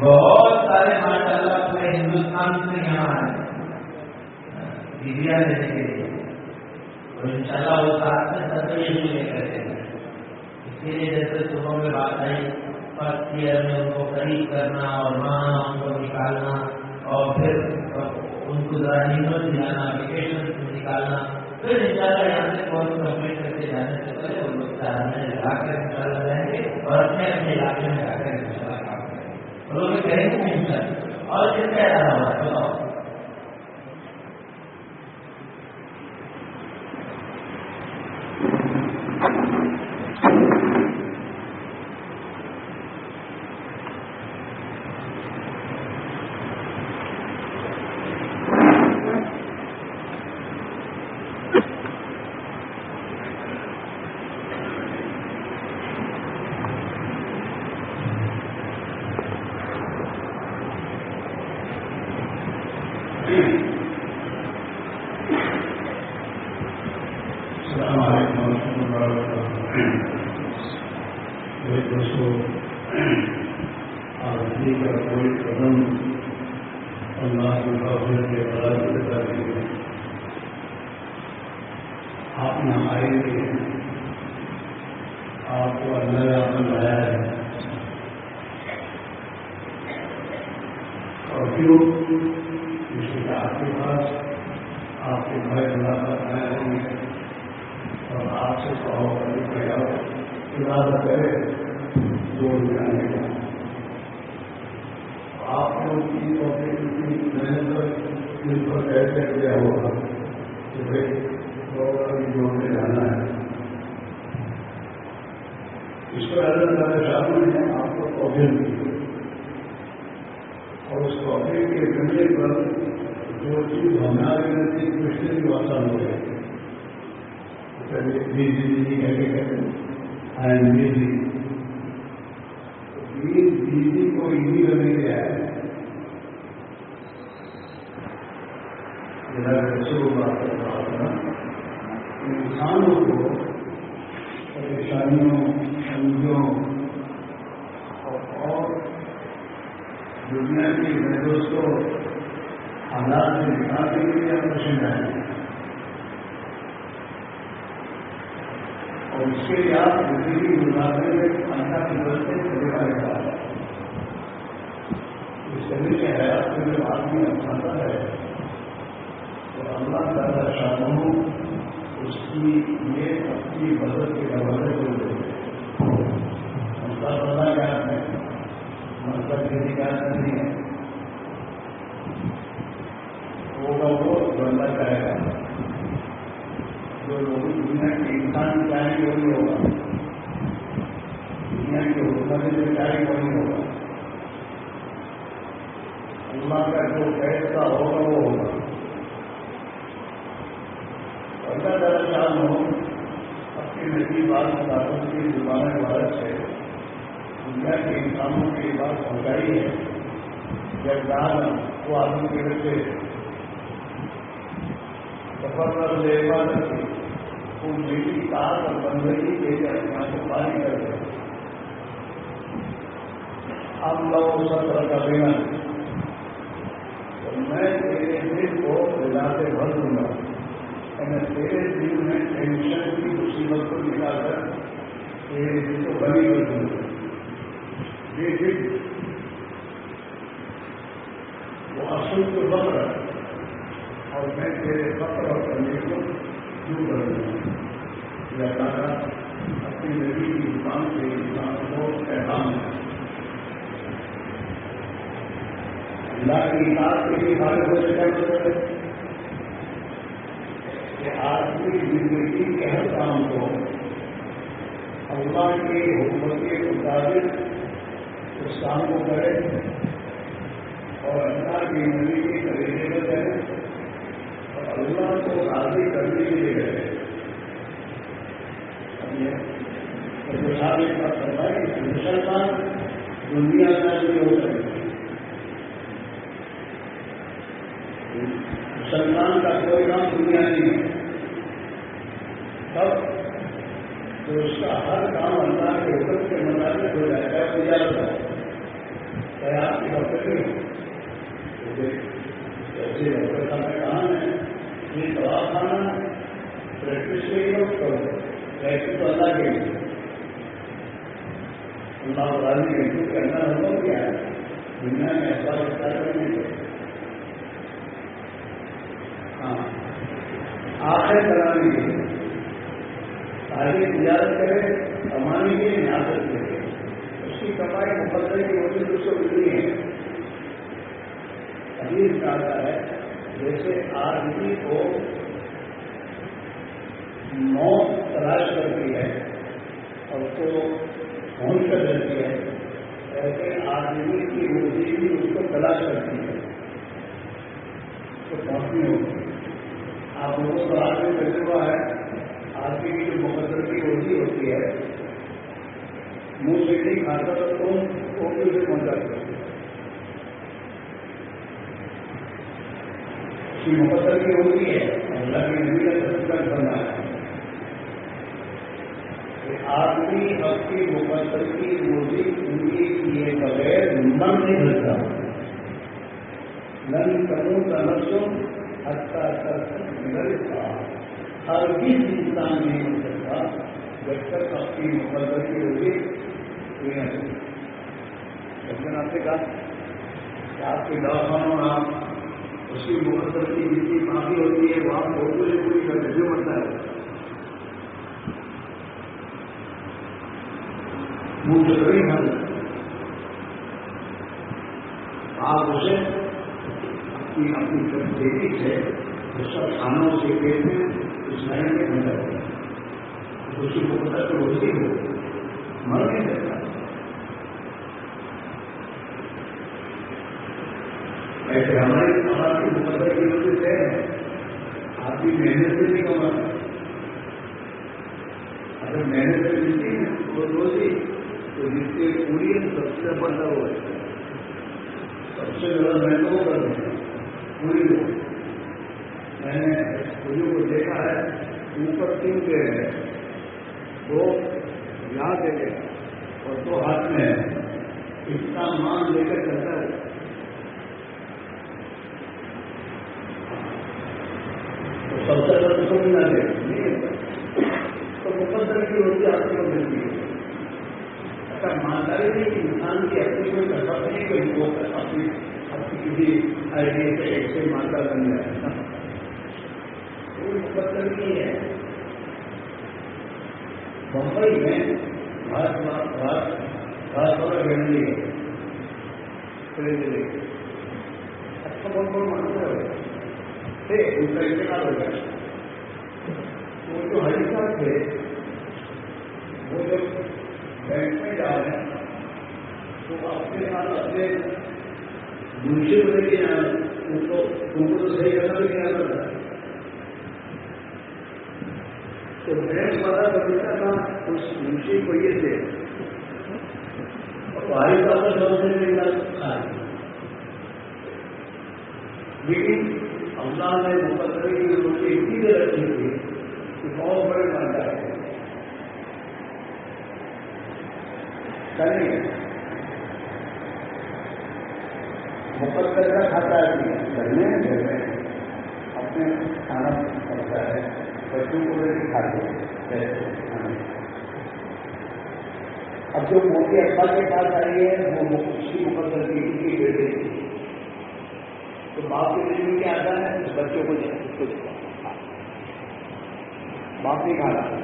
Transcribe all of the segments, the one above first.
بہت سارے ماشاء اللہ پورے ہندوستان سے یہاں آئے دیدیا لینے کے لیے۔ اور ان شاء اللہ وہ ساتھ میں سب بھی لے کر کے اسی لیے جیسے صبح میں بات آئی فرسٹ ایئر میں ان کو قریب کرنا اور وہاں ان کو نکالنا اور پھر ان کو ذرا نیمت دلانا ویکیشن نکالنا۔ پھر ان شاء اللہ یہاں سے کورس کمپلیٹ کر کے جانے سے پہلے وہ لوگ چاہنے لگا کر ان شاء اللہ جائیں گے اور اپنے اپنے علاقے میں جا کر ان شاء اللہ کام کریں گے۔ لوگ کہیں گے اور کس کا ارادہ ہوا بتاؤ السلام علیکم ورحمۃ اللہ وبرکاتہ میرے دوستوں آزادی کا کوئی قدم اللہ کے قابل کے برابر کر دیے آپ نے آئے تھے آپ کو اللہ یہاں لایا ہے۔ اور کیوں اس لیے آپ کے پاس آپ کے بھائی اللہ کا آئے ہوں گے اور آپ سے کہو ارادہ کرے جوڑ جانے کا آپ لوگ کی محنت جن کیسے کیا ہوگا کہ بھائی ابھی جوڑنے جانا ہے۔ اس پر اللہ تعالیٰ شامل نے آپ کو توفیق دی اور اس توفیق کے ذریعے پر جو چیز ہمارے نزدیک مشکل بھی آسان ہو گئی۔ بیوی جی جی جی ہاں، کو انہیں کرنے انسانوں کو پریشانیوں سمجھوں اور دنیا کی محدود کو حالات سے نکالنے کے لیے آپریشن آئے اور اس کے لیے آپ زندگی گزارنے میں اللہ کی وجہ سے طریقہ نکالا اس طریقے کے حیات میں جو آدمی اپناتا ہے تو اللہ تعالیٰ شاہوں اس کی یہ اپنی مدد کے حوالے سے دیتے مسئلہ بڑا یاد ہے مطلب کی نکال نہیں ہے ہوگا وہ بندہ کرے گا جو لوگ دنیا کے انسان چاہیں گے وہی ہوگا دنیا کے حکومت جو چاہیں وہی ہوگا اللہ کا جو فیصلہ ہوگا وہ ہوگا اللہ تعالیٰ شاہ ہو اپنی نئی بات مطابق کی زبان بھارت سے دنیا کے انسانوں کی بات پہنچائی ہے جب دان وہ آدمی کے بچے سفر کر لے عبادت کی وہ میری کار اور بندگی کے لیے اپنا کو پانی کر دے اب لوگ سب طرح کا دینا تو میں تیرے دل کو بلا سے بھر دوں گا میں تیرے دل میں ٹینشن کی مصیبت کو نکال کر تیرے دل کو بنی کر دوں گا یہ دل وہ اصل کو بن رہا ہے اور میں تیرے فخر اور کرنے کو دور کر دوں گا یا تعالیٰ اپنی نبی کی دکان سے انسان کو پیغام ہے اللہ کی اطاعت کے لیے ہمارے ہو سکتا کہ آدمی زندگی کے ہر کام کو اللہ کی حکومت کے مطابق اس کام کو کرے اور اللہ کی نبی کی طریقے پر کرے اور اللہ کو راضی کرنے کے لیے کرے کا ہے۔ مسلمان دنیا کا نہیں ہو سکے مسلمان کا کوئی کام دنیا نہیں ہے۔ تب تو اس کا ہر کام اللہ کے حکم کے مطابق ہو جائے گا پوجا ہے چاہے آپ کی ڈاکٹر نہیں ہو جیسے ڈاکٹر صاحب نے کہا ہے یہ دوا کھانا پریکٹس کے لیے کرو پریکٹس تو اللہ کے لیے۔ اللہ تعالیٰ نے ہندو کے اندر کیا ہے؟ دنیا میں ایسا رکھتا کرنے کے ہاں۔ آخر کرانے کے لیے آگے تجارت کرے، کمانے کے لیے نیاست کرے۔ اس کی کمائی مقدر کی وجہ سے اس کو ملی ہے۔ حدیث کہتا ہے، جیسے آدمی کو موت تلاش کرتی ہے اور اس کو پہنچ کر دیتی ہے۔ ایسے آدمی کی روزی بھی اس کو تلاش کرتی ہے۔ تو پہنچنی ہوگی آپ لوگوں کو آج میں تجربہ ہے۔ آدمی کی جو مقدر کی روزی ہوتی ہے، منہ سے نہیں کھاتا تو تم وہ بھی اسے پہنچا کرتے اس کی مقدر کی ہوتی ہے۔ اللہ کی نبی کا تصویر بننا ہے آدمی اپنی مقدر کی روزی پوری کیے بغیر من نہیں بھرتا نن کروں کا نسل اچھا اچھا ہر کس انسان نہیں ہو سکتا جب تک اپنی مقدر کی روزی پوری نہ کرے لیکن آپ نے کہا کہ آپ کے دواخانوں میں آپ اس کی مقدر کی جتنی معافی ہوتی ہے، وہ آپ لوگوں سے پوری کر جو بنتا ہے۔ منہ سے کبھی آپ اسے اپنی اپنی دیکھی سے اس کا کھانوں سے پیٹ میں اس لائن میں بن جاتا ہے اس کی مقدر تو روزی ہو مر نہیں سکتا۔ ایسے ہماری ہماری مقدر کی وجہ سے آپ کی محنت سے نہیں کما اگر محنت سے ملتی ہے وہ روزی تو جس کے پوری سب سے بڑا ہے سب سے زیادہ میں تو کر دیں پوری میں نے پولیو کو دیکھا ہے۔ اوپر تین کے ہیں دو یہاں دے گئے اور دو ہاتھ میں ہے۔ کا مان لے کر چلتا ہے تو سب سے زیادہ تو بھی نہ دے نہیں تو مقدر کی روزی آپ کو ملتی ہے ایسا مانداری نہیں کہ انسان کی اپنی کوئی کسب نہیں کہ وہ اپنی اپنی کسی آئیڈیا سے ایسے ماندہ بن جائے کوئی مقدر نہیں ہے بمبئی میں بھارت بھارت بھارت والا گھنٹی ہے خرید لے اچھا بہت بڑا مانتا ہے تھے ان کا انتقال ہو گیا وہ جو ہری صاحب تھے وہ جب بینک میں جا رہے ہیں تو اپنے ساتھ اپنے دوسرے کو لے کے جانا ان کو ان کو تو صحیح کرنا بھی نہیں آتا تھا تو بینک والا بچہ تھا اس دوسری کو یہ تھے اور بھائی صاحب کا سب سے نہیں لیکن اللہ نے مقدر کی روٹی اتنی دیر رکھی تھی کہ بہت بڑے مانتا ہے۔ کریں مقدر کا کھاتا ہے۔ گھر میں گھر میں۔ اپنے کھانا پڑتا ہے۔ بچوں کو بھی کھاتے ہیں۔ اب جو موٹی ابا کے پاس آئی ہے، وہ اسی مقدر کی ان بیٹے تو باپ کے دل میں کیا آتا ہے؟ اس بچوں کو باپ نہیں کھا رہا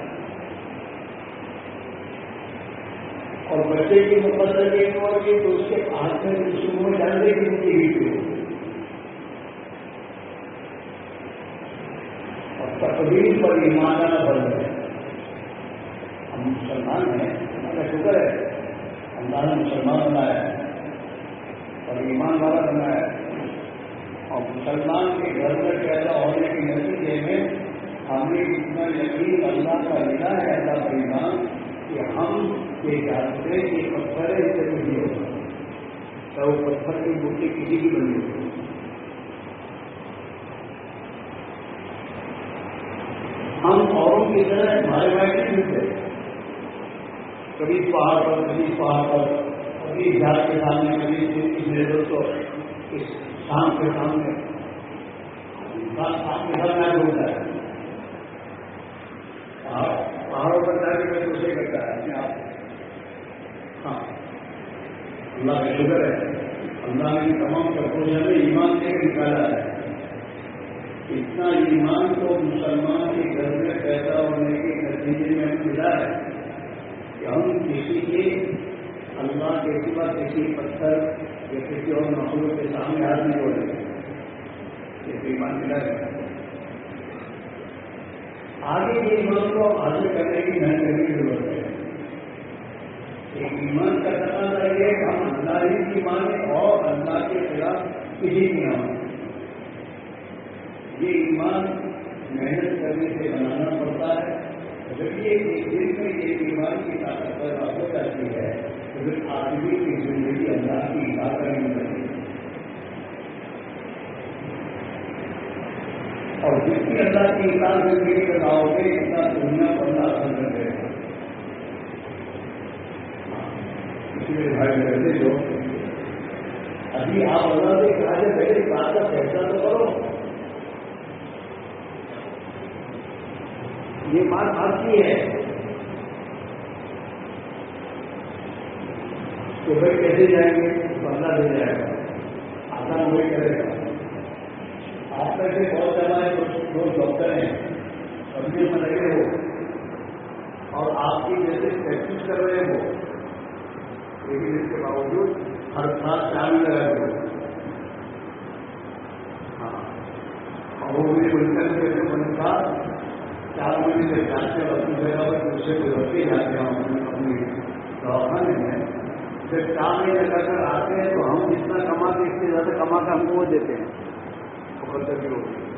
اور بچے کی مقدر کے ہوگی تو اس کے ہاتھ میں شروع میں ڈال دے گی ان کی ہیٹ ہو اور تقدیر پر ایمان بن گئے ہم مسلمان ہیں۔ شکر ہے۔ اللہ نے مسلمان بنایا ہے اور ایمان والا بنایا ہے۔ اور مسلمان کے گھر میں پیدا ہونے کے نتیجے میں ہمیں اتنا یقین اللہ کا ملا ہے، اللہ کا ایمان، کہ ہم یہ جانتے کہ پتھر ہے، اس سے نہیں ہوگا چاہے وہ پتھر کی مورتی کسی بھی بنی ہو۔ ہم اوروں کی طرح بھائی بھائی نہیں ملتے۔ کبھی پہاڑ پر کبھی پہاڑ پر کبھی جھاڑ کے سامنے کبھی اس لیے تو اس شام کے سامنے شام کے سامنے ہوتا ہے پہاڑوں پر جا کے کوشش کرتا ہے اپنے آپ ہاں۔ اللہ کا شکر ہے۔ اللہ نے تمام پرپوزل میں ایمان سے نکالا ہے۔ اتنا ایمان کو مسلمان کے گھر میں پیدا ہونے کے نتیجے میں ملا ہے۔ کہ ہم کسی کے اللہ کے سوا کسی پتھر یا کسی اور مخلوق کے سامنے ہاتھ نہیں ہو رہے یہ ایمان ملا ہے۔ آگے کے ایمان کو حاصل کرنے کی محنت کرنے کی ضرورت ہے۔ ایک ایمان کا تقاضا یہ کہ ہم اللہ ہی کی مانیں اور اللہ کے خلاف کسی کی نہ یہ ایمان محنت کرنے سے بنانا پڑتا ہے۔ جب یہ ایک دن میں ایک ایمان کی طاقت پیدا ہو جاتی ہے، تو پھر آدمی کی زندگی اللہ کی طاقت نہیں بنتی اور جس کی اللہ کی اطاعت زندگی کا گاؤں گے اتنا دنیا پر اللہ اثر کر دے گا اس لیے بھائی کہتے جو ابھی آپ اللہ سے کہا جائے پہلے بات کا فیصلہ تو کرو۔ یہ بات آپ کی ہے۔ کہ بھائی کیسے جائیں گے؟ بدلا دے جائے گا۔ آسان وہی کرے گا۔ آپ کا سے بہت زیادہ لوگ ڈاکٹر ہیں۔ سبزی میں لگے ہو۔ اور آپ کی جیسے پریکٹس کر رہے ہو، لیکن اس کے باوجود ہر سال چار میں لگا ہو ہاں۔ اور وہ بھی ملکن کے بنتا چار مہینے سے جاتے ہیں اپنی جگہ پر دوسرے کو رکھے جاتے ہیں اپنے اپنی دواخانے میں جب چار مہینے لگ کر آتے ہیں تو ہم جتنا کماتے اس سے زیادہ کما کر ہم کو وہ دیتے ہیں مقدر کی ہوتی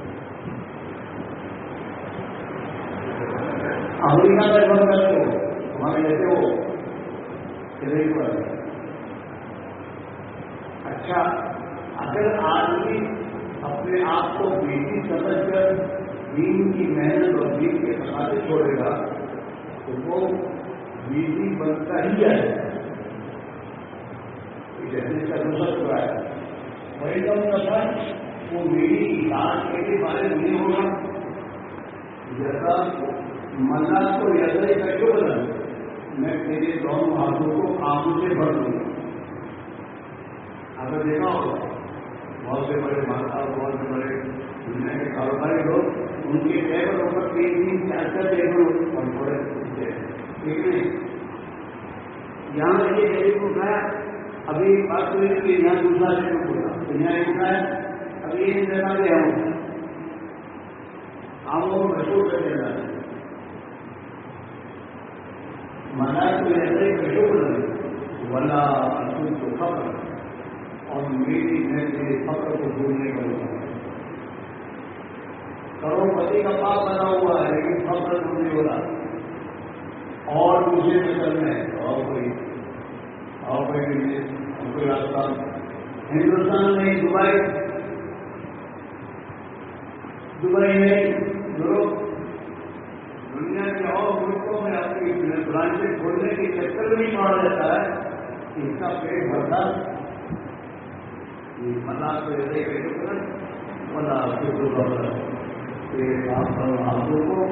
امریکہ کا بند کرتے ہو ہمارے جیسے ہو چلے پر اچھا اگر آدمی اپنے آپ کو بیٹی سمجھ کر دین کی محنت اور دین کے تقاضے چھوڑے گا تو وہ بیوی بنتا ہی ہے۔ جیسے کا دوسرا ہوا ہے۔ وہی کم کرتا وہ میری علاج کے لیے بارے نہیں ہوگا۔ جیسا منا کو ایسا ہی کر کیوں بدل میں تیرے دونوں ہاتھوں کو آنکھوں سے بھر دوں۔ گا اگر دیکھا ہوگا، بہت سے بڑے ماتا بہت سے بڑے دنیا کے کاروباری لوگ، ان کے ٹیبل پر تین تین چار چار ٹیبل اور تھوڑے ٹھیک ہے جی؟ یہاں یہ ٹیبل اٹھایا ابھی بات ہوئی کہ یہاں دوسرا ٹیبل بولا۔ یہاں اٹھایا ابھی یہ جگہ لے آؤں آموں کو مشہور کر دینا منا تو ایسے مشہور نہیں ولا اصول تو فخر اور میری میں فخر کو بھولنے کا ہوتا کروڑ پتی کا پاپ بنا ہوا ہے لیکن فخر نہیں ہو رہا اور مجھے نظر میں اور کوئی اور کوئی کوئی راستہ ہندوستان میں دبئی۔ دبئی میں لوگ دنیا کے اور ملکوں میں اپنی برانچیں کھولنے کے چکر میں مارا جاتا ہے اس کا پیٹ بھرتا منا تو منا کہ ہاتھوں کو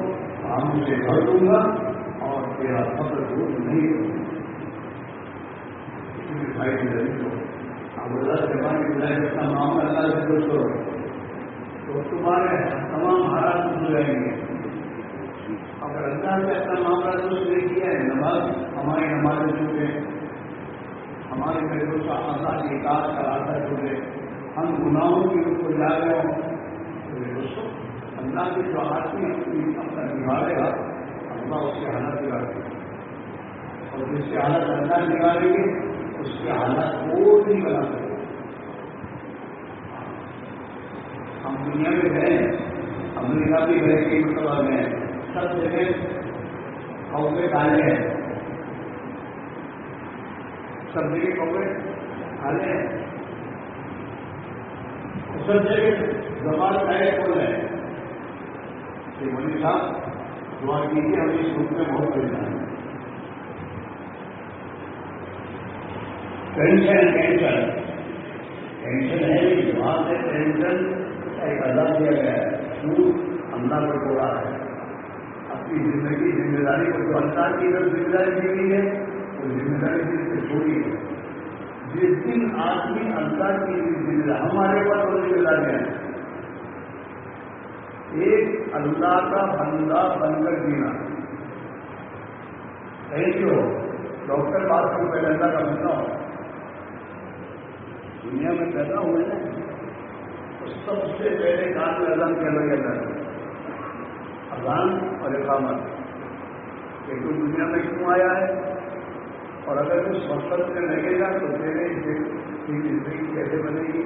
آم سے بھر دوں گا اور تیرا فخر دور نہیں اب اللہ زبان اللہ سے کچھ کرو تو تمہارے تمام حالات ہو جائیں گے۔ اگر اللہ سے اپنا معاملہ درست نہیں کیا ہے، نماز، ہماری نمازیں چھوٹے ہمارے میرے کا اللہ کی کاج کا راستہ چھوٹے ہم گناہوں کے اوپر جا رہے ہوں دوستوں اللہ کے جو آدمی اپنی اپنا نبھاڑے گا اللہ اس کے حالت بگاڑ گے اور جس کے حالت اللہ بگاڑیں گے اس کے حالات کو نہیں بنا سکتے۔ ہم دنیا میں گئے امریکہ بھی گئے کئی مرتبہ میں سب جگہ کوے ڈالے ہیں۔ سب جگہ کوے ڈالے ہیں۔ سب جگہ زبان پہلے کھول رہے ہیں کہ مودی صاحب دعا کیجیے، ہمیں اس گروپ میں بہت پریشان ہے۔ ٹینشن ٹینشن ٹینشن ہے وہاں سے ٹینشن کا ایک ادا کیا گیا ہے سود اللہ پر کو رہا ہے۔ اپنی زندگی، ذمہ داری کو جو اللہ کی اگر ذمہ داری دی گئی ہے، وہ ذمہ داری دل سے چھوڑی ہے۔ جس دن آدمی اللہ کی ذمہ داری، ہمارے پاس وہ ذمہ داریاں ہیں۔ ایک اللہ کا بندہ بن کر جینا۔ صحیح کیوں؟ ڈاکٹر بات کروں پہلے اللہ کا بندہ ہو۔ دنیا میں پیدا ہوئے نا تو سب سے پہلے کام میں اذان کیا لگے اللہ اذان اور اقامت۔ کہ تو دنیا میں کیوں آیا ہے؟ اور اگر اس مقصد میں لگے گا تو تیرے زندگی کیسے بنے گی؟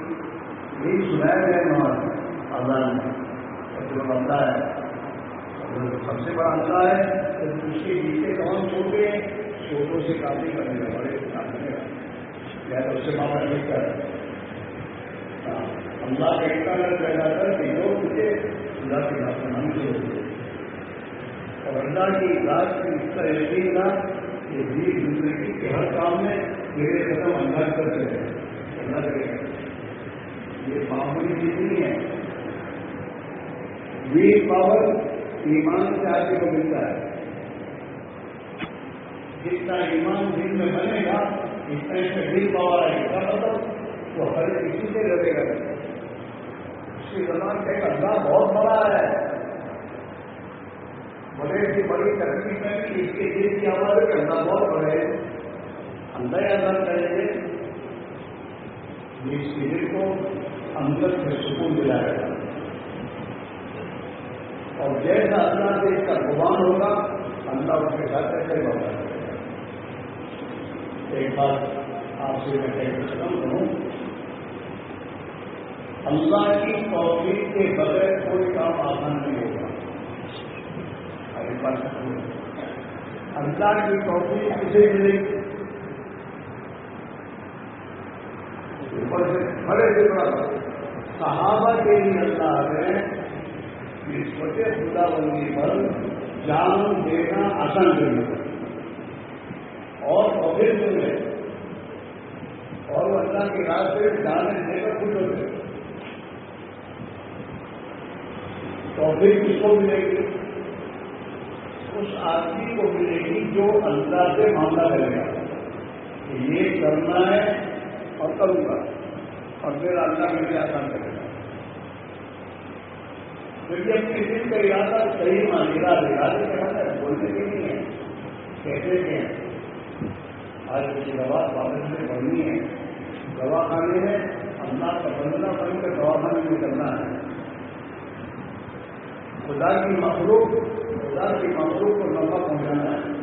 یہی سنایا گیا وہاں اذان میں۔ جو بندہ ہے۔ سب سے بڑا مسئلہ ہے تو اس کے نیچے کون چھوٹے چھوٹوں سے کافی کرنے کا بڑے کافی یا تو اس سے بابا نہیں کر ہاں، اللہ کا اتنا پیدا کر کہ جو مجھے اللہ کی بات سنانی سے ہوتے اور اللہ کی رات کی اس کا یقین تھا کہ بھی زندگی کے ہر کام میں میرے قدم انداز کرتے ہیں اللہ کرے یہ معمولی چیز نہیں ہے۔ ویل پاور ایمان سے آدمی کو ملتا ہے۔ جتنا ایمان دل میں بنے گا اتنا اس میں ویل پاور آئے گا۔ مطلب وہ ہر کسی سے لگے گا۔ اس کی زبان سے اللہ بہت بڑا ہے۔ بڑے سے بڑی ترقی میں بھی اس کے دل کی آواز ہے اللہ بہت بڑے اندر اندر کریں گے۔ اس کے دل کو اندر سے سکون دلائے گا اور جیسا اللہ سے اس کا قربان ہوگا، اللہ اس کے ساتھ ایسے ہوگا ایک بات آپ سے میں کہہ ختم کروں اللہ کی توفیق کے بغیر کوئی کام آسان نہیں ہوگا ایک بات اللہ کی توفیق کسے ملے گی اوپر سے بڑے سے بڑا۔ صحابہ کے لیے اللہ نے نسبت خدا بندی پر جان دینا آسان کرنا اور پبلک میں اور وہ اللہ کے راستے جان دے کر خوش ہوتے توفیق کس کو ملے گی؟ اس آدمی کو ملے گی جو اللہ سے معاملہ کرے گا کہ یہ کرنا ہے اور کروں گا۔ اور پھر اللہ کے لیے آسان کرے۔ گا کیونکہ اپنے دل کا ارادہ صحیح مان ارادہ ارادے کا مطلب بولنے کے نہیں ہے کہتے کے ہیں۔ آج کسی دوا واپس میں پڑھنی ہے دوا خانے میں اللہ کا بندنا بن کر دوا خانے میں کرنا ہے۔ خدا کی مخلوق، خدا کی مخلوق کو نفع پہنچانا ہے۔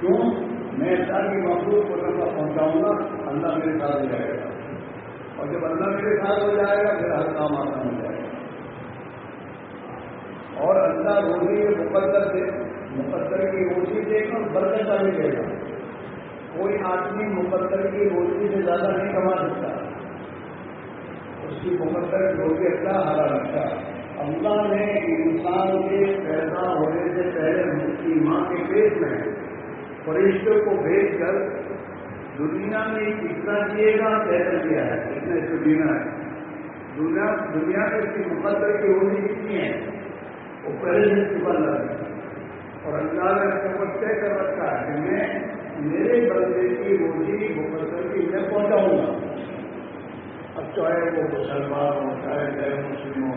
کیوں؟ میں اللہ کی مخلوق کو نفع پہنچاؤں گا، اللہ میرے ساتھ ہو جائے گا۔ اور جب اللہ میرے ساتھ ہو جائے گا، پھر ہر کام آسان ہو جائے گا۔ اور اللہ روزی مقدر سے مقدر کی روزی دے کر برکت بھی دے گا۔ کوئی آدمی مقدر کی روزی سے زیادہ نہیں کما سکتا۔ اس کی مقدر روزی اللہ ہرا رکھتا اللہ نے انسان کے پیدا ہونے سے پہلے کی ماں کے پیٹ میں فرشتوں کو بھیج کر دنیا میں کتنا دیے گا کیسے دیا ہے۔ اتنا اس دینا ہے۔ دنیا دنیا میں اس کی مقدر کی روزی کتنی ہے؟ وہ پہلے سے چکا لگا اور اللہ نے سفر طے کر رکھا ہے کہ میں میرے بندے کی روزی مقدر کی میں پہنچاؤں گا۔ اب چاہے وہ مسلمان ہو، چاہے غیر مسلم ہو،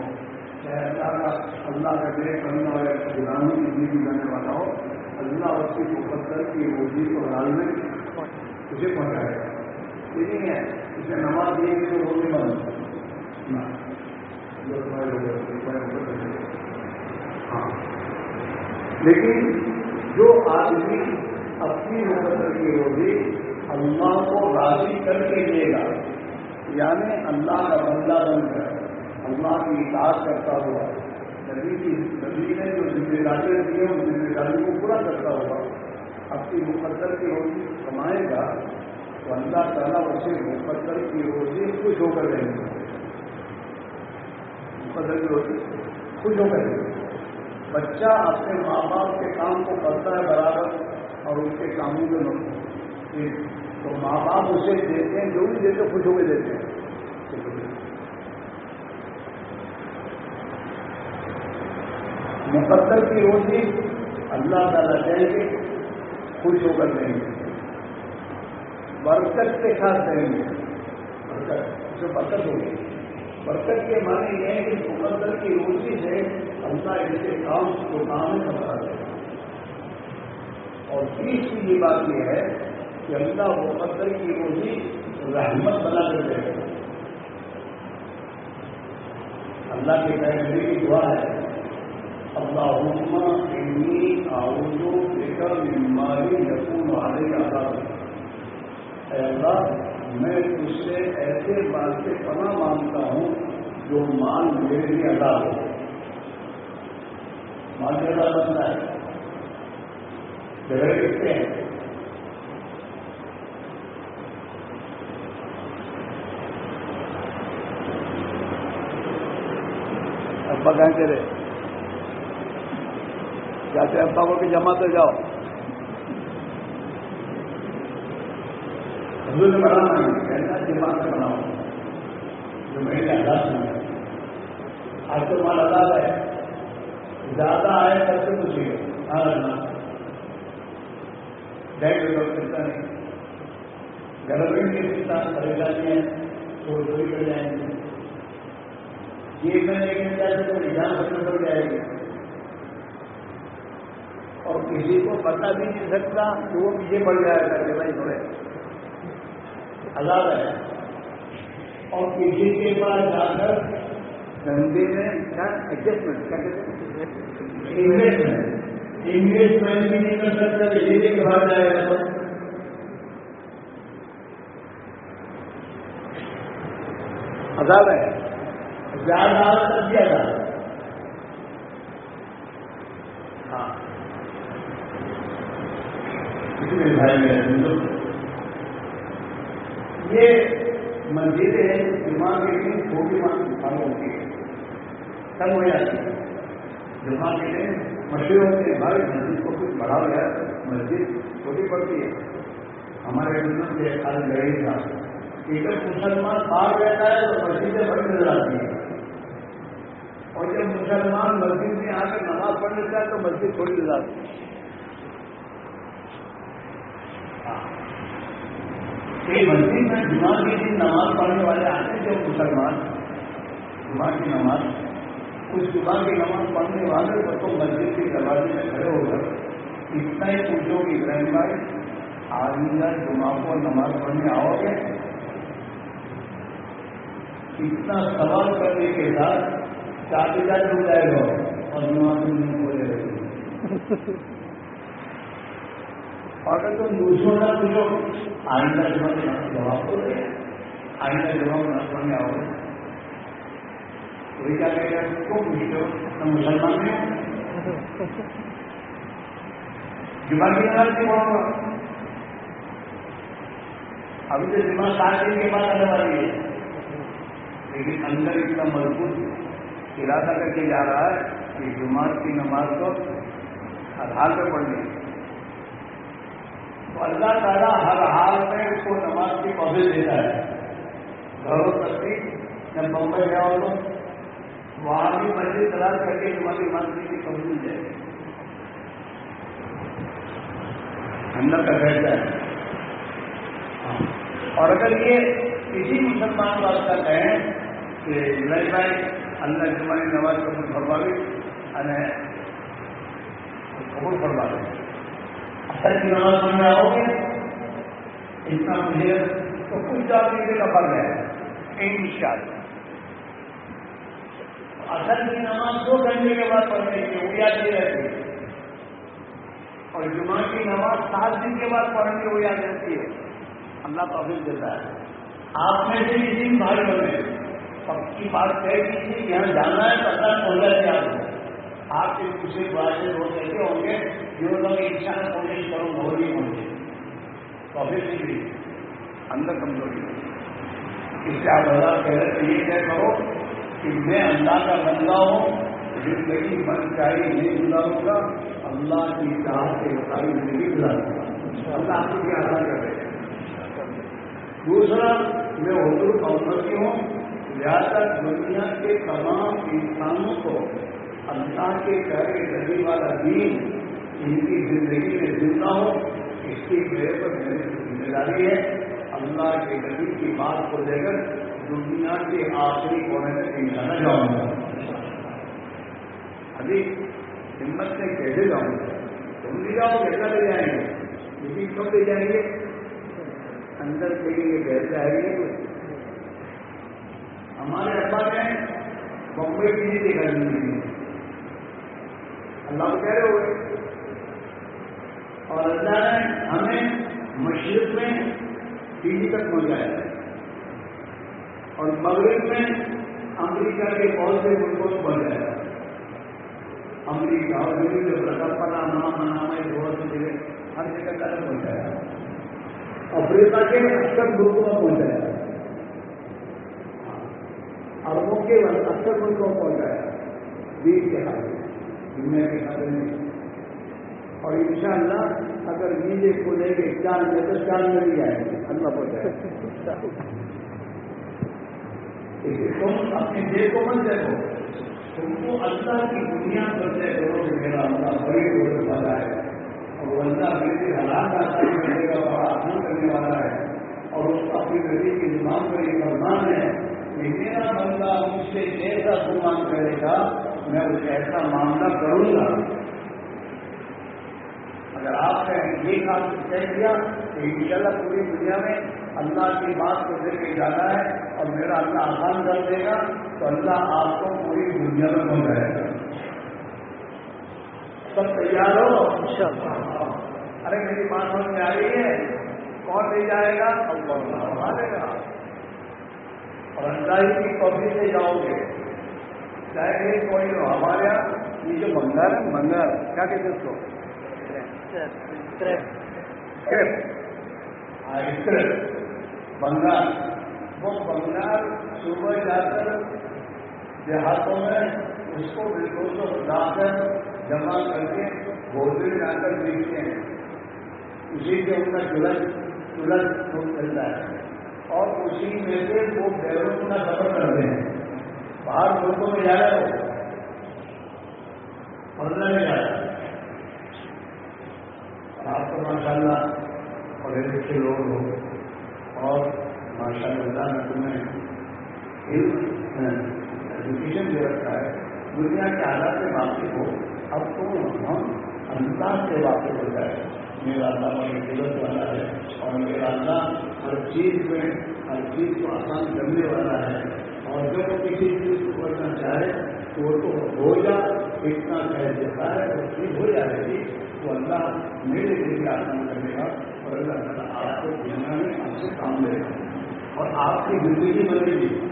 چاہے اللہ کا اللہ کا دے کرنا ہو، یا غلامی کی زندگی کرنے والا ہو، اللہ اس کی مقدر کی روزی کو حال میں اسے پہنچائے گا۔ نہیں ہے اسے نماز دیے گی تو روزی بند ہاں لیکن جو آدمی اپنی مقدر کی روزی اللہ کو راضی کر کے دے گا یعنی اللہ کا بندہ بن کر، اللہ کی اطاعت کرتا ہوا، نبی کی، نبی نے جو ذمہ داریاں دی ہیں، ان ذمہ داری کو پورا کرتا ہوا، اپنی مقدر کی روزی کمائے گا، تو اللہ تعالیٰ اسے مقدر کی روزی خوش ہو کر دیں گے۔ مقدر کی روزی خوش ہو کر دیں گے۔ بچہ اپنے ماں باپ کے کام کو کرتا ہے برابر اور ان کے کاموں میں تو ماں باپ اسے دیتے ہیں، جو بھی دیتے خوش ہو کے دیتے ہیں۔ مقدر کی روزی اللہ تعالیٰ دیں گے خوش ہو کر دیں گے۔ برکت کے ساتھ دیں گے۔ برکت اسے برکت ہوگی۔ برکت کے معنی یہ ہے کہ مقدر کی روزی سے اللہ ایسے کام کو کام ہے سب دے اور تیسری یہ بات یہ ہے کہ اللہ مقدر کی روزی رحمت بنا کر دے گا اللہ کے کہنے کی دعا ہے اللہ انی آؤزو بکر بیماری یقون والے اے اللہ، میں اس سے ایسے بات سے پناہ مانگتا ہوں جو مان میرے لیے ادا ہو مان کے ادا ہے جگہ کہتے ہیں ابا کہیں کرے جاتے ابا کو کہ جمع تو جاؤ حضور نے بنانا کہنا دماغ سے بناؤ جو میرے انداز میں آج تو مال انداز ہے زیادہ آئے تب سے پوچھیے ہاں رہنا ڈیٹ ویٹ کرتا نہیں گورنمنٹ کی سلتا پریشانی ہے تھوڑی تھوڑی کر جائیں گے یہ میں نے کہا ہے تو نظام ختم کر جائے گی۔ اور کسی کو پتا بھی نہیں سکتا کہ وہ پیچھے پڑ جائے گا کہ بھائی تھوڑے۔ آزاد ہے۔ اور کسی کے پاس جا کر دھندے میں ایڈجسٹمنٹ کیا کہتے ہیں؟ انویسٹمنٹ انویسٹمنٹ بھی نہیں کر سکتا اسی کے بعد جائے گا آزاد ہے؟ زیادہ تب بھی آزاد ہاں. کسی میرے بھائی میرے یہ مسجدیں جمعہ کے لیے چھوٹی معلوم ہوتی ہے تنگ ہو جاتی ہے۔ جمعہ کے لیے مشہور ہوتے ہیں بھائی مسجد کو کچھ بڑھا گیا مسجد چھوٹی پڑتی ہے۔ ہمارے بزنس کے خالی گڑی تھا کہ جب مسلمان باہر رہتا ہے تو مسجدیں بڑی نظر آتی ہیں۔ اور جب مسلمان مسجد میں آ کر نماز پڑھ لیتا ہے تو مسجد چھوٹی نظر آتی ہے۔ ہاں۔ مسجد میں جمعہ کے دن نماز پڑھنے والے آتے ہیں جو مسلمان جمعہ کی نماز۔ اس جمعہ کی نماز پڑھنے والے تو مسجد کے دروازے میں کھڑے ہو کر اتنا ہی پوچھو کہ ابراہیم بھائی آئندہ جمعہ کو نماز پڑھنے آؤ گے؟ اتنا سوال کرنے کے بعد چاہتے جاتے ہو جائے گا اور جمعہ کو نہیں کھولے رہے اگر تم دوسروں کا پوچھو، آئندہ جمع کے جواب کو آئندہ جمع نہ پڑھنے آؤ گے؟ کوئی کیا کہے گا کو پوچھتے ہو؟ تم مسلمان میں جمع کی نظر سے پڑھو؟ گا ابھی تو جمع سات دن کے بعد آنے والی ہے۔ لیکن اندر اتنا مضبوط ارادہ کر کے جا رہا ہے کہ جمعہ کی نماز کو آدھار پہ پڑھنی ہے تو اللہ تعالیٰ ہر حال میں اس کو نماز کی قبل دیتا ہے۔ گھروں تک بھی جب بمبئی گیا ہو تو وہاں بھی مسجد تلاش کر کے جمعہ کی نماز کی قبل مل جائے گی۔ اندر کا بیٹھتا ہے ہاں۔ اور اگر یہ کسی مسلمان بات کا کہیں کہ نہیں بھائی، اللہ جمعہ نماز قبول فرما بھی قبول فرما دیں اصل کی نماز پڑھنے آؤ گے۔ اتنا مجھے تو کچھ جانے کے کا فرق ہے۔ ان شاء اللہ اصل کی نماز دو گھنٹے کے بعد پڑھنے کی وہ یاد نہیں رہتی۔ اور جمعہ کی نماز سات دن کے بعد پڑھنے کی وہ یاد رہتی ہے۔ اللہ توفیق دیتا ہے۔ آپ میں سے کسی بھائی بنے۔ پکی بات کہہ کی تھی یہاں جانا ہے، پتہ پہنچا دیا آپ کے دوسرے بڑے لوگ ایسے ہوں گے، جو لوگ انسان کوشش کرو وہ نہیں پہنچے توفیق نہیں اندر کمزوری۔ اس سے آپ اللہ کہہ رہے یہ طے کرو۔ کہ میں اللہ کا بندہ ہوں، زندگی من چاہیے نہیں گزاروں گا، اللہ کی چاہ کے مطابق زندگی گزاروں گا۔ اللہ آپ کو کیا ادا کر رہے ہیں دوسرا، میں اردو کونسل ہوں لہٰذا دنیا کے تمام انسانوں کو اللہ کے کرے رہی والا دین، ان کی زندگی میں زندہ ہو اس کی میرے پر میری ذمہ داری ہے۔ اللہ کے نبی کی بات کو لے کر دنیا کے آخری کونے میں پہنچانا جاؤں گا۔ ابھی ہمت سے کیسے جاؤں گا۔ تم لے جاؤ، کیسا لے جائیں گے؟ کسی کب لے جائیں گے؟ اندر کے لیے گھر جائیں گے۔ ہمارے ابا نے بمبئی کی نہیں دیکھا زندگی اللہ کہہ رہے ہوئے۔ اور اللہ نے ہمیں مشرق میں ٹی وی تک پہنچایا۔ اور مغرب میں امریکہ کے بہت سے ملکوں کو پہنچایا امریکہ اور دلی سے برکپنا نام مناما بہت سی جگہ ہر جگہ تک پہنچایا افریقہ کے اکثر ملکوں میں پہنچایا اربوں کے اکثر ملکوں میں پہنچایا بیس کے حال دنیا کے خاطر میں اور انشاءاللہ اگر نیچے کھولے گے چاند میں تو چاند میں بھی آئے گے اللہ پہنچائے تم اپنی دیر کو مت دیکھو تم کو اللہ کی دنیا پر طے کرو کہ میرا اللہ بڑی روز والا ہے۔ اور وہ اللہ میرے حالات آتا کرنے کا بڑا آسان کرنے والا ہے۔ اور اس کو اپنی نبی کی زبان پر یہ فرمان ہے کہ میرا بندہ مجھ سے جیسا گمان کرے گا، میں اسے ایسا معاملہ کروں گا۔ اگر آپ نے یہ کام طے کیا تو ان شاء اللہ پوری دنیا میں اللہ کی بات کو دے کے جانا ہے اور میرا اللہ آسان کر دے گا تو اللہ آپ کو پوری دنیا میں پہنچائے گا۔ سب تیار ہو؟ ارے میری بات سمجھ میں آ رہی ہے؟ کون لے جائے گا؟ اللہ دے گا۔ اور اللہ کی پبلک سے جاؤ گے۔ چاہے کوئی ہمارے یہاں یہ جو منگل ہے منگل کیا کہتے اس کو؟ بنگال وہ بنگال صبح جا کر دیہاتوں میں اس کو بالکل کو لا کر جمع کر کے گودری لا کر بیچتے ہیں اسی سے ان کا چلن چلن دودھ چلتا ہے اور اسی میں سے وہ بیرون کا سفر کرتے ہیں باہر ملکوں میں جا رہے ہو پڑھنے میں جا رہا آپ کو ماشاء اللہ پڑھے لکھے لوگ ہو اور ماشاء اللہ نے تمہیں ایجوکیشن دے رکھا ہے۔ دنیا کے حالات سے واقف ہو اب تم ہم اللہ سے واقف ہو جائے۔ میرا اللہ بڑی قدرت والا ہے اور میرا اللہ ہر چیز میں، ہر چیز کو آسان کرنے والا ہے۔ اور جب وہ کسی چیز کو کرنا چاہے تو وہ تو ہو جا اتنا کہہ دیتا ہے وہ چیز ہو جائے گی تو اللہ میرے لیے آسان کرے گا اور اللہ تعالیٰ آپ کو دنیا میں آپ سے کام لے گا۔ اور آپ کی زندگی بنے گی۔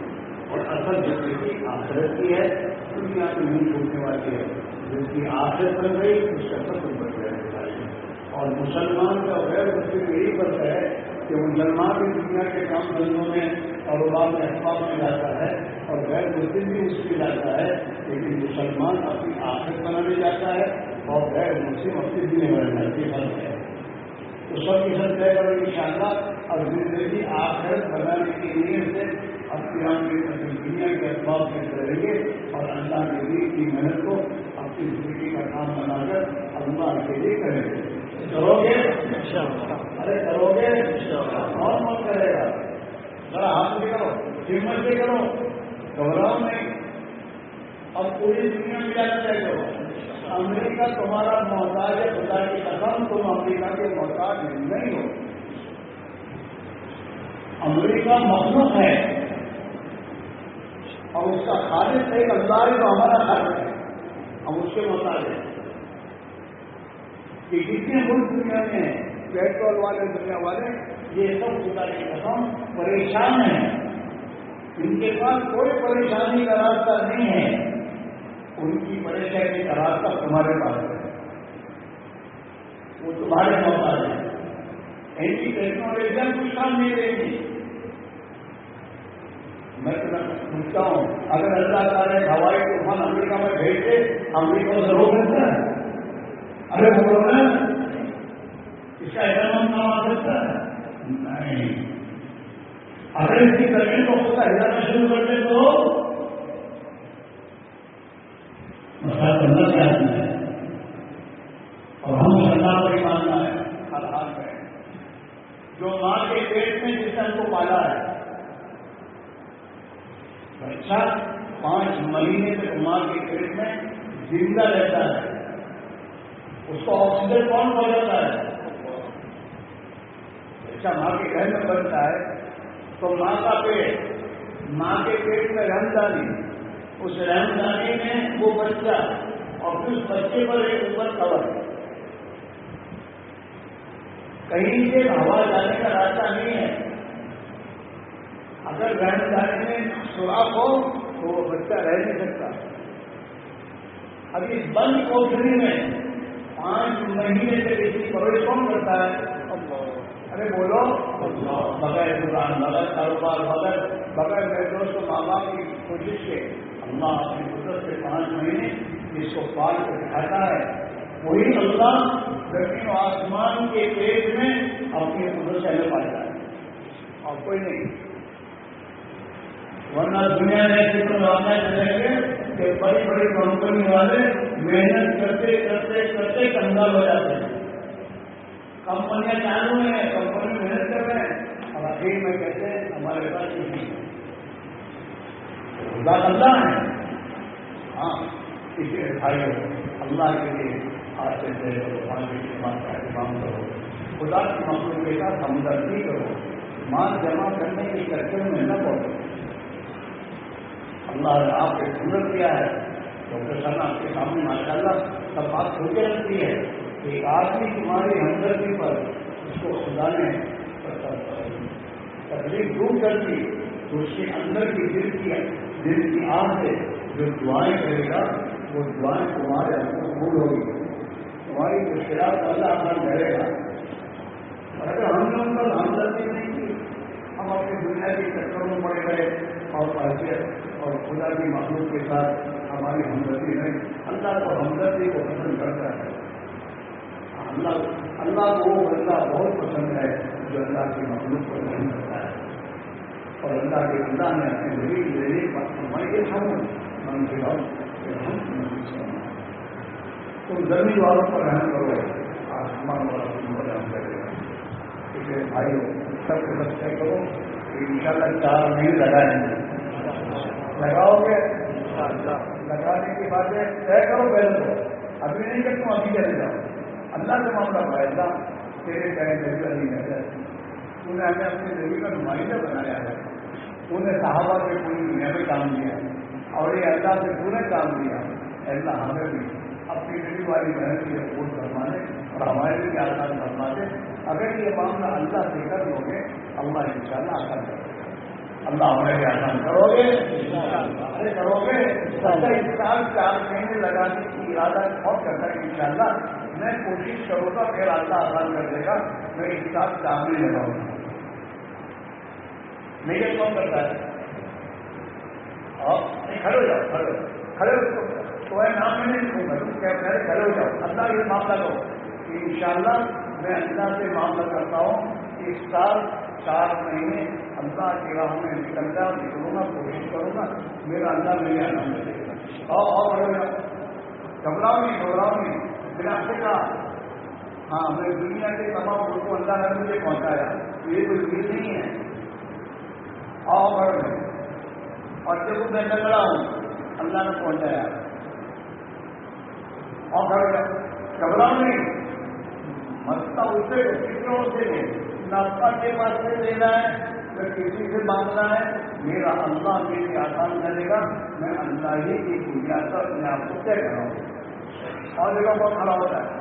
اور اصل زندگی آخرت کی ہے، دنیا کی منہ چھوٹنے والی ہے۔ جس کی آخرت بن گئی، اس کا سب کچھ بچ جائے اور مسلمان کا غیر مسلم یہی فرق ہے کہ مسلمان بھی دنیا کے کام دھندوں میں اور بعد احباب میں جاتا ہے اور غیر مسلم بھی اس میں جاتا ہے، لیکن مسلمان اپنی آخرت بنانے جاتا ہے اور غیر مسلم اپنی دنیا بنانے جاتی ہے۔ تو سب کی سب طے کرو ان شاء اللہ اور زندگی آخرت بنانے کے لیے سے اپنی اپنی دنیا کے اسباب میں کریں گے اور اللہ کے لیے کی محنت کو اپنی زندگی کا کام بنا کر اللہ کے لیے کریں گے۔ کرو گے؟ ارے کرو گے؟ اور کون کرے گا؟ ذرا ہاتھ سے کرو ہمت سے کرو۔ گھبراؤ نہیں۔ اور پوری دنیا میں جانا چاہیے امریکہ تمہارا محتاج ہے خدا کی قسم، تم امریکہ کے محتاج نہیں ہو۔ امریکہ مخلوق ہے۔ اور اس کا خالص ایک اللہ ہے تو ہمارا خالص ہے۔ ہم اس کے محتاج ہیں۔ کہ جتنے ملک دنیا میں پیٹرول والے، دنیا والے، یہ سب خدا کی قسم پریشان ہیں۔ ان کے پاس کوئی پریشانی کا راستہ نہیں ہے۔ ان کی پریشانی کا راستہ تمہارے پاس ہے۔ وہ تمہارے محتاج ہے ایسی ٹیکنالوجیاں کچھ کام نہیں رہے گی۔ میں تمہیں پوچھتا ہوں، اگر اللہ تعالیٰ ہوائی طوفان امریکہ میں بھیج دے، امریکہ میں ضرور ملتا ہے۔ ارے بولو نا اس کا احترام نہ آ سکتا ہے۔ نہیں۔ اگر اس کی زمین کو خود ہلانا شروع کر دیں تو مسئلہ کرنا چاہتے ہیں اور ہم اللہ کو ماننا ہے ہر حال میں جو ماں کے پیٹ میں جس ہم کو پالا ہے، بچہ پانچ مہینے تک ماں کے پیٹ میں زندہ رہتا ہے۔ اس کو آکسیجن کون پہنچاتا ہے؟ بچہ ماں کے گھر میں بنتا ہے۔ تو ماں کا پیٹ ماں کے پیٹ میں رحمدانی اس رحمدانی میں وہ بچہ اور پھر اس بچے پر ایک اوپر کور کہیں سے ہوا جانے کا راستہ نہیں ہے۔ اگر رحمدانی میں سوراخ ہو تو وہ بچہ رہ نہیں سکتا۔ ابھی بند کوٹری میں پانچ مہینے سے اس کی پرویش کون کرتا ہے؟ ارے بولو۔ بغیر دکان بغیر کاروبار بغیر بغیر میرے دوست ماں باپ کی کوشش کے اللہ اپنی قدرت سے پانچ مہینے اس کو پال کر دکھاتا ہے۔ وہی اللہ زمین و آسمان کے پیٹ میں اپنی قدرت سے ہمیں پالتا ہے۔ اور کوئی نہیں۔ ورنہ دنیا میں ایسے تو ماننا چلیں گے کہ بڑی بڑی کمپنی والے محنت کرتے کرتے کرتے کنگال ہو جاتے ہیں۔ کمپنیاں چالو ہیں، کمپنی محنت کر رہے ہیں۔ اور آخر میں کہتے ہیں، ہمارے پاس نہیں خدا اللہ ہے ہاں کسی بھائی، اللہ کے لیے آج سے پانچ کا اہتمام کرو۔ خدا کی مخلوق کے ساتھ ہمدردی کرو۔ مال جمع کرنے کے چرچے میں نہ پڑو۔ اللہ نے آپ کے سنت کیا ہے۔ ڈاکٹر صاحب آپ کے سامنے ماشاء اللہ سب بات کھل کے رکھتی ہے۔ ایک آدمی تمہاری ہمدردی پر اس کو خدا نے تکلیف دور کر دی۔ تو اس کے اندر کی دل کی دل کی آگ سے جو دعائیں کرے گا، وہ دعائیں تمہارے اندر قبول ہوگی تمہاری مشکلات اللہ آسان کرے گا۔ اگر ہم نے ان پر ہمدردی نہیں کی، ہم اپنی دنیا کے چکر میں پڑے گئے اور حیثیت اور خدا کی مخلوق کے ساتھ ہماری ہمدردی نہیں۔ اللہ کو ہمدردی کو پسند کرتا ہے۔ اللہ اللہ کو وہ بندہ بہت پسند ہے جو اللہ کی مخلوق کو نہیں کرتا ہے۔ اور اللہ کے اللہ نے اپنے ذریعے ذریعے بات فرمائی ہم من کے ہم تم زمین والوں پر رحم کرو، آسمان والا تم پر رحم کرے گا اس لیے بھائی سب کے سب طے کرو کہ ان شاء اللہ چار نہیں لگائیں گے۔ لگاؤ گے؟ لگانے کی باتیں طے کرو پہلے تو ابھی نہیں کہ تم ابھی چلے جاؤ۔ اللہ کا معاملہ فائدہ، تیرے کہے ذریعہ نہیں ہے۔ انہیں ہمیں اپنے ذریعے کا نمائندہ بنایا ہے۔ انہیں صحابہ سے پوری دنیا میں کام کیا۔ اور یہ اللہ سے پورے کام کیا۔ اللہ ہمیں بھی اپنی دلی والی محنت کی رپورٹ کروانے اور ہمارے لیے آسان کروا دے اگر یہ معاملہ اللہ سے کر لو گے، اللہ ان شاء اللہ آسان کرے اللہ ہمیں بھی آسان کرو گے۔ ارے کرو گے۔ اس سال چار مہینے لگانے کی ارادہ بہت کرتا ہے ان شاء اللہ میں کوشش کروں گا، پھر اللہ آسان کر دے گا۔ میں اس ساتھ کام نہیں لگاؤں گا۔ میں یہ کون کرتا ہے؟ اور کھڑے ہو جاؤ، کھڑے کھڑے ہو تو ہے نام میں نہیں لکھوں گا۔ تم کیا کھڑے ہو جاؤ۔ اللہ یہ معاملہ کرو کہ ان شاء اللہ میں اللہ سے معاملہ کرتا ہوں کہ اس سال چار مہینے اللہ کی راہ میں نکل جاؤ، نکلوں گا، کوشش کروں گا، میرا اللہ میرے آنند دے گا اور اور ہو جاؤ۔ گھبراؤ نہیں گھبراؤ نہیں۔ بنا سے کہا ہاں میں دنیا کے تمام لوگوں کو اللہ نے مجھے پہنچایا۔ یہ کوئی چیز نہیں ہے۔ آؤ بڑھ میں اور جب میں لگڑا ہوں۔ اللہ نے پہنچایا۔ اور بڑھ گھبراؤ نہیں۔ مسئلہ اس سے کتنے سے نہیں ناستا کے پاس سے لینا ہے میں کسی سے مانگنا ہے۔ میرا اللہ میری آسان کرے گا۔ میں اللہ ہی کی بنیاد پر اپنے آپ کو طے کراؤں۔ اور جگہ پر کھڑا ہوتا ہے۔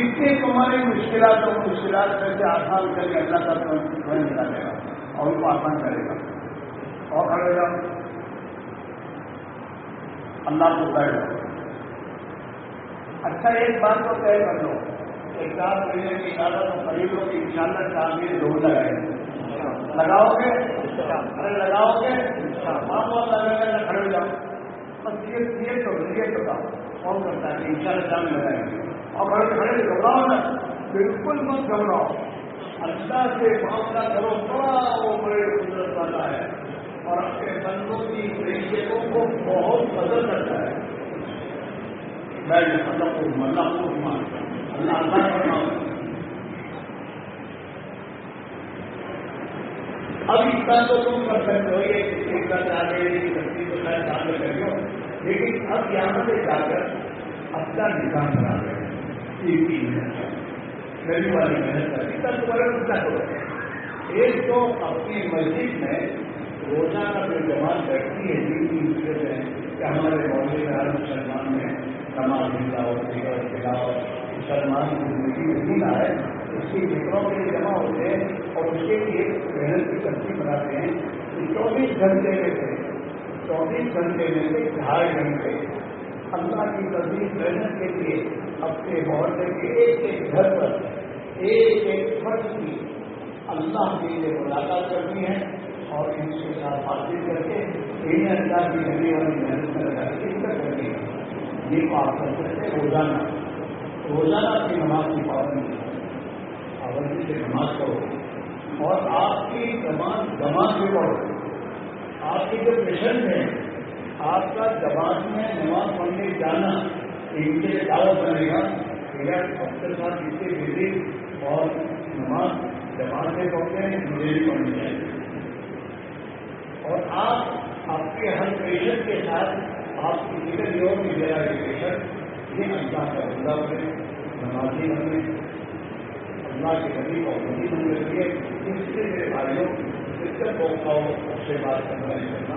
جتنی تمہاری مشکلات ہو مشکلات کر کے آسان کر کے اللہ کا تمہیں نکالے گا اور ان کو آسان کرے گا۔ اور کھڑے گا اللہ کو طے کرو اچھا ایک بات تو طے کر لو۔ ایک چار مہینے کی عادت تو قریب ہو کہ ان شاء اللہ چار مہینے ضرور لگائے لگاؤ گے؟ ارے، لگاؤ گے؟ ماں بہت لگے گا کھڑے ہو جاؤ۔ بس یہ تو یہ تو کون کرتا ہے؟ ان شاء اللہ چار لگائیں گے۔ اور کھڑے کھڑے گھبراؤ نا بالکل مت گھبراؤ۔ اللہ سے معاملہ کرو بڑا وہ بڑے قدرت والا ہے۔ اور اپنے بندوں کی پریشیتوں کو بہت بدل کرتا ہے۔ میں اللہ کو اللہ کو مانتا ہوں اللہ اللہ کا نام اب اتنا تو تم کر سکتے ہو، یہ کسی کا چاہے سکتی تو شاید شامل کر لیکن اب یہاں سے جا کر اپنا نظام بنا رہے محنت والی محنت ایک تو اپنی مسجد میں روزانہ جو جماعت بیٹھتی ہے دن کی مشکل ہے کہ ہمارے موضوع میں ہر مسلمان میں نماز ملاوٹ دیگر تلاوت مسلمان کی زندگی میں دن آئے اس کی فکروں کے لیے جمع ہوتے ہیں اور اس کے لیے محنت کی ترقی بناتے ہیں۔ چوبیس گھنٹے میں سے، چوبیس گھنٹے میں سے ڈھائی گھنٹے اللہ کی تصدیق محنت کے لیے اپنے محلے کے ایک ایک گھر پر ایک ایک فرض کی اللہ کے لیے ملاقات کرنی ہے اور ان کے ساتھ بات چیت کر کے انہیں اللہ کی گلی والی محنت میں لگا کے کرنی ہے۔ یہ آپ کر سکتے روزانہ روزانہ کی نماز کی پابندی پابندی سے نماز کرو اور آپ کی جماعت جماعت بھی پڑھو۔ آپ کی جو پیشنٹ ہے آپ کا جماعت میں نماز پڑھنے جانا ان کے دعوت بنے گا۔ میرا ڈاکٹر صاحب جتنے بزی اور نماز جماعت سے پڑھتے ہیں مجھے بھی پڑھنی چاہیے۔ اور آپ آپ کے ہر پیشنٹ کے ساتھ آپ کی ذکر یہ ہو کہ میرا یہ یہ اللہ کا بندہ بنے نمازی بنے اللہ کے نبی کو نبی بن رہی ہے اس سے میرے بھائیوں دقت موقع اس سے بات کرنا نہیں کرنا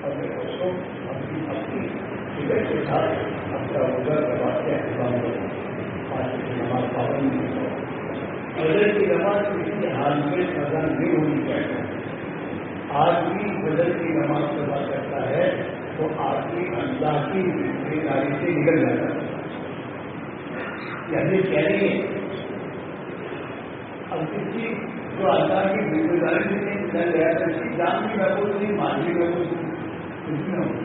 اور میرے دوستوں اپنی اپنی فکر کے ساتھ اپنا روزہ کروا کے احترام کروں آج کی نماز کسی حال میں سزا نہیں ہونی چاہیے آج بھی کی نماز سزا کرتا ہے تو آدمی اللہ کی ذمہ داری سے نکل جاتا ہے یعنی کہہ رہی ہے اب کسی جو اللہ کی ذمہ داری سے نکل گیا تو اس کی جان بھی محبوب نہیں مان بھی محبوب کچھ میں ہو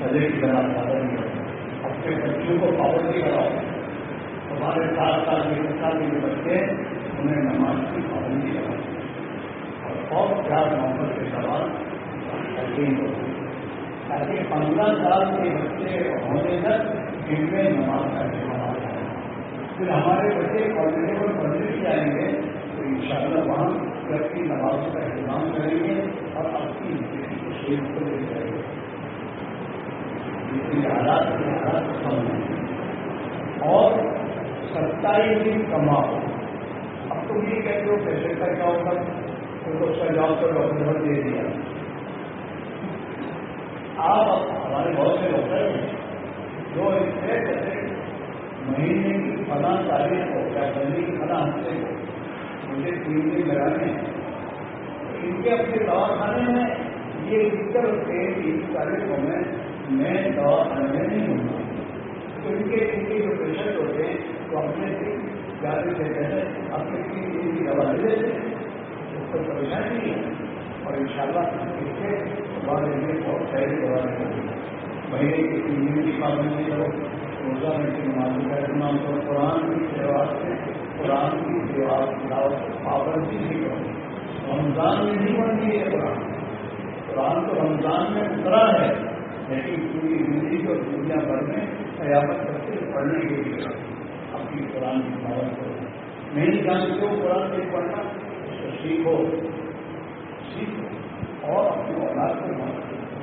بدل کی نماز پابند نہیں اپنے بچوں کو پابندی کراؤ ہمارے سات سال کے سال کے بچے ہیں، انہیں نماز کی پابندی کراؤ اور پیار محبت کے سوال ہو۔ تاکہ پندرہ سال کے بچے ہونے تک ان میں نماز کا استعمال آتا ہے پھر ہمارے بچے کالجوں میں پڑھنے بھی جائیں گے، تو ان شاء اللہ وہاں جب کی نماز کا اہتمام کریں گے اور اپنی کو لے جائیں گے۔ حالات کے حالات اور ستائیس دن کماؤ۔ اب تم یہ کہتے ہو پیسے کا کیا ہوگا؟ تو اس کا جاب تو ڈاکٹر دے دیا۔ آپ ہمارے بہت سے ڈاکٹر ہیں جو اس سے مہینے کی فلاں تاریخ کو کیا کرنے کی فلاں ہفتے کو مجھے تین دن لگانے ہیں۔ ان کے اپنے دواخانے میں یہ ذکر ہوتے ہیں کہ تاریخوں میں میں دواخانے میں نہیں ہوں۔ گا ان کے ان کے جو پیشنٹ ہوتے ہیں، وہ اپنے دن زیادہ سے پہلے اپنے تین دن کی دوا لے لیتے ہیں اس کو پریشانی نہیں ہے۔ اور ان شاء اللہ اس سے ہمارے لیے بہت ساری دوا لے مہینے کی تین دن کی پابندی کرو روزہ میں کی نمازوں کا اہتمام کرو۔ قرآن کی سیوات سے، قرآن کی سیوات پابندی نہیں کرو رمضان میں نہیں بنتی ہے قرآن۔ قرآن تو رمضان میں اترا ہے۔ لیکن پوری زندگی اور دنیا بھر میں قیامت کرتے پڑھنے کے لیے اپنی قرآن کی پابند کرو۔ نہیں جانتے ہو قرآن سے پڑھنا اس کو سیکھو۔ سیکھو۔ اور اپنے اولاد کو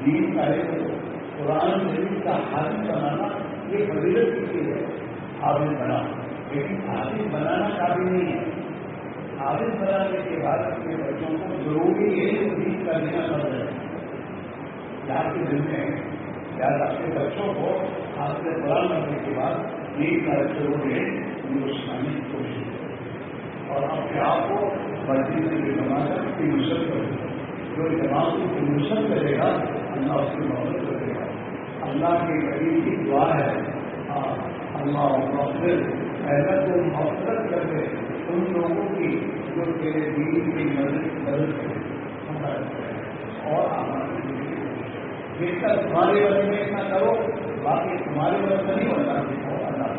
دین کرے کو قرآن شریف کا حاضر بنانا یہ فضیلت کی چیز ہے۔ حاضر بنا۔ لیکن حاضر بنانا کافی نہیں ہے۔ حاضر بنانے کے بعد اپنے بچوں کو ضروری ہے دین کا دینا پڑ رہا ہے یہاں کے دل میں یا اپنے بچوں کو حاضر قرآن کرنے کے بعد دین کا ضرور ہے کوشش کریں۔ اور اپنے آپ کو مسجد سے جو جماعت کی نصرت کرے جو جماعت کی نصرت کرے گا، اللہ اس کی مدد کرے گا۔ اللہ کے قریب کی دعا ہے ہاں، اللہ مفر ایسا تو مفرت کر دے ان لوگوں کی جو تیرے دین کی مدد مدد کرے۔ اور ہمارے جس کا تمہارے وجہ میں اتنا کرو باقی تمہارے وجہ سے نہیں اللہ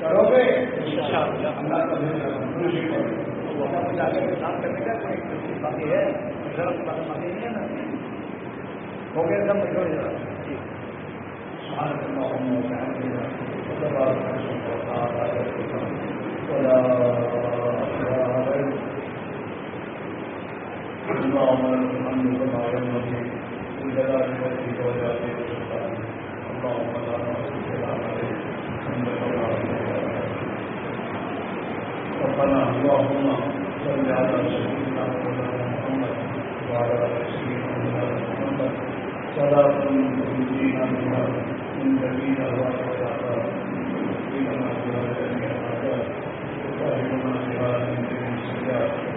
کرو گے اللہ کا کرنے کوئی باقی ہے باقی نہیں ہے نا ہو گیا سب اللهم الحمد ربنا اللهم صل على سيدنا محمد وعلى سيدنا محمد تنجينا بها من جميع بها من السيئات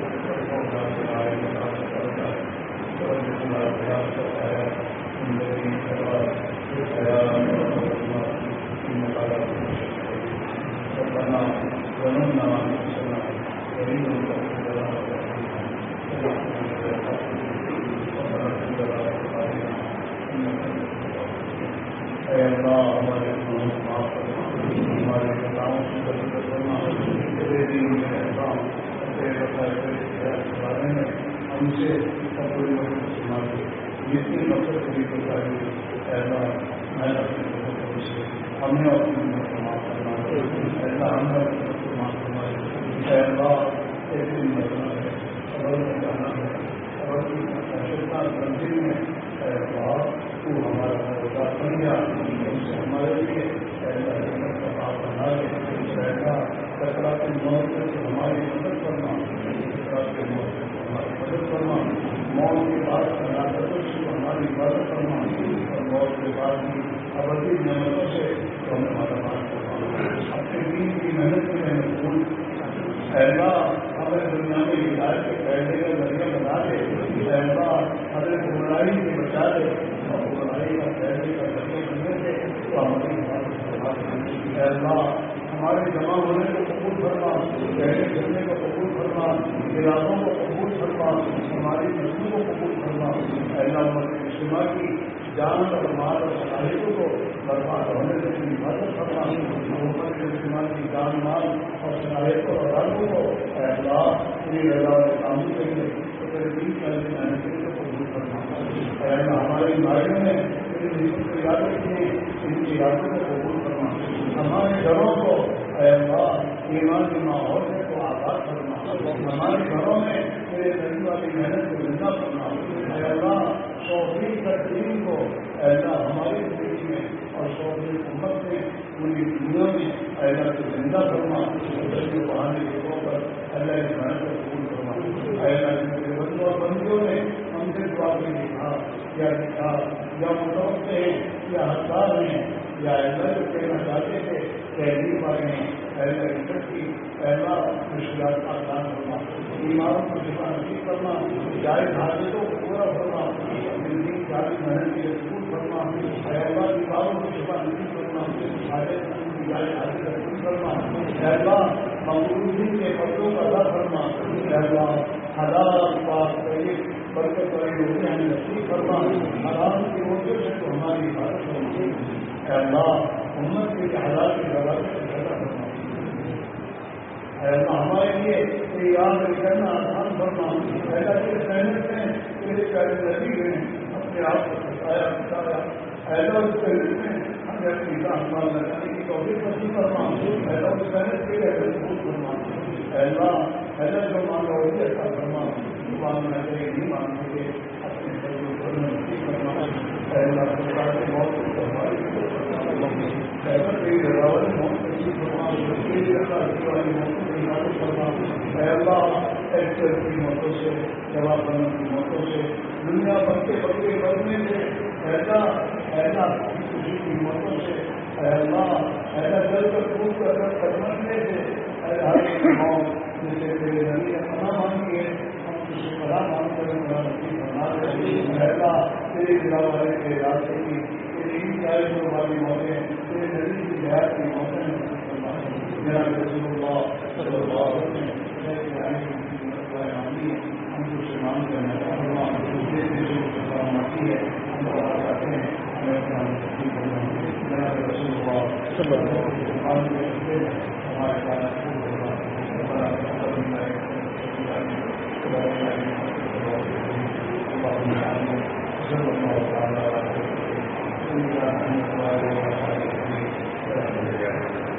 ہمارے ان سے اس کا کوئی دین کے سنا دے مقصد پوری کر پائے اے میں اپنے ہم نے اپنے اپنی معاف کرنا۔ اے ہم اپنی مدد معاف کرنا اے اللہ ایک دن مرنا ہے خبر میں جانا ہے خبر کی شیطان منزل میں اے اللہ تو ہمارا روزہ بن گیا ان سے ہمارے لیے ایسا جنت کا آپ بنا دے ایسا کچرا کی موت سے ہماری مدد کرنا کچرا کی موت سے ہماری مدد کرنا موت کے بعد ہلاکتوں سے ہماری مدد کرنا اور موت کے بعد بھی ابدی نعمتوں سے تو ہمیں مدد کرنا اپنے دین کی محنت میں ہمیں پھول ایسا ہمیں دنیا میں ہدایت کے پہلے کا ذریعہ بنا دے ایسا ہمیں گمراہی سے بچا دے اور گمراہی کا پہلے کا ذریعہ بننے سے تو ہماری ایسا ہمارے جمع ہونے کو قبول کرنا پہلے چلنے کو قبول کرنا ارادوں کو قبول کرنا ہماری نسلوں کو قبول کرنا ایسا ہماری اجتماع کی جان اور مال اور صلاحیتوں کو برباد ہونے سے حفاظت کرنا محمد کے اجتماع کی جان، مال اور صلاحیتوں اور رنگوں کو ایسا پوری رضا اور کام کے لیے کرنا ہماری ماہروں نے یاد رکھیں ان کی یادوں کو قبول کرنا ہمارے گھروں کو ایمان کے ماحول میں ہمارے گھروں میں میرے نبی والی محنت کو زندہ کرنا اللہ سو فیصد دین کو ایسا ہماری زندگی میں اور سو امت میں پوری دنیا میں ایسا کو زندہ کرنا بچے بہانے کے طور پر اللہ کی محنت کو قبول کرنا ایسا کے بندوں اور بندیوں نے ہم سے دعا میں لکھا یا لکھا یا متوقع ہیں یا ہزار ہیں یا ایسا جو کہنا چاہتے تھے تحریر والے ہیں ایسا عزت کی، پہلا مشکلات کا کام کرنا ایمانوں کو جمع نہیں کرنا جائز حاجتوں کو پورا کرنا اپنی دین جاری محنت کے اسکول کرنا ایسا دیواروں کو جمع نہیں کرنا حاجت کی جائز حاجت نہیں کرنا ایسا مقبول کے پردوں کا ادا کرنا ایسا حلال پاک طریق برکت والی روٹی ہمیں نصیب کرنا حلال کی روٹیوں سے تو ہماری حفاظت ہوتی ہے اللہ امت کے حالات ہمارے لیے یہ یاد کرنا آسان کرنا ایسا کہ محنت میں تیرے پیارے نبی نے اپنے آپ کو بتایا بتایا ایسا اس محنت میں ہمیں اپنی جان مال لگانے کی توفیق نصیب کرنا ایسا اس محنت کے لیے مضبوط کرنا ایسا ایسا جو مانگا وہ بھی ایسا کرنا مانگنا نہیں مانگنے کے اپنے سبھی کو نصیب کرنا ایسا کی موتوں سے جواب کی موتوں سے دنیا بڑھتے بڑھتے بڑھنے سے ایسا ایسا خوشی کی موتوں سے ایسا ایسا جل کر کود کر کر کرنے سے ہر موت جیسے میرے نبی نے پناہ مانگی ہے تیرے دلا والے کے راستے کی تیری چالیسوں والی موتیں تیرے نبی کی دیہات کی موتیں میرا رسول اللہ صلی اللہ علیہ وسلم ہم کو سلام کرنا چاہوں سلامتی ہے ہم چاہتے ہیں ہمیں اپنا رسول اللہ ہمارے پاس Thank you.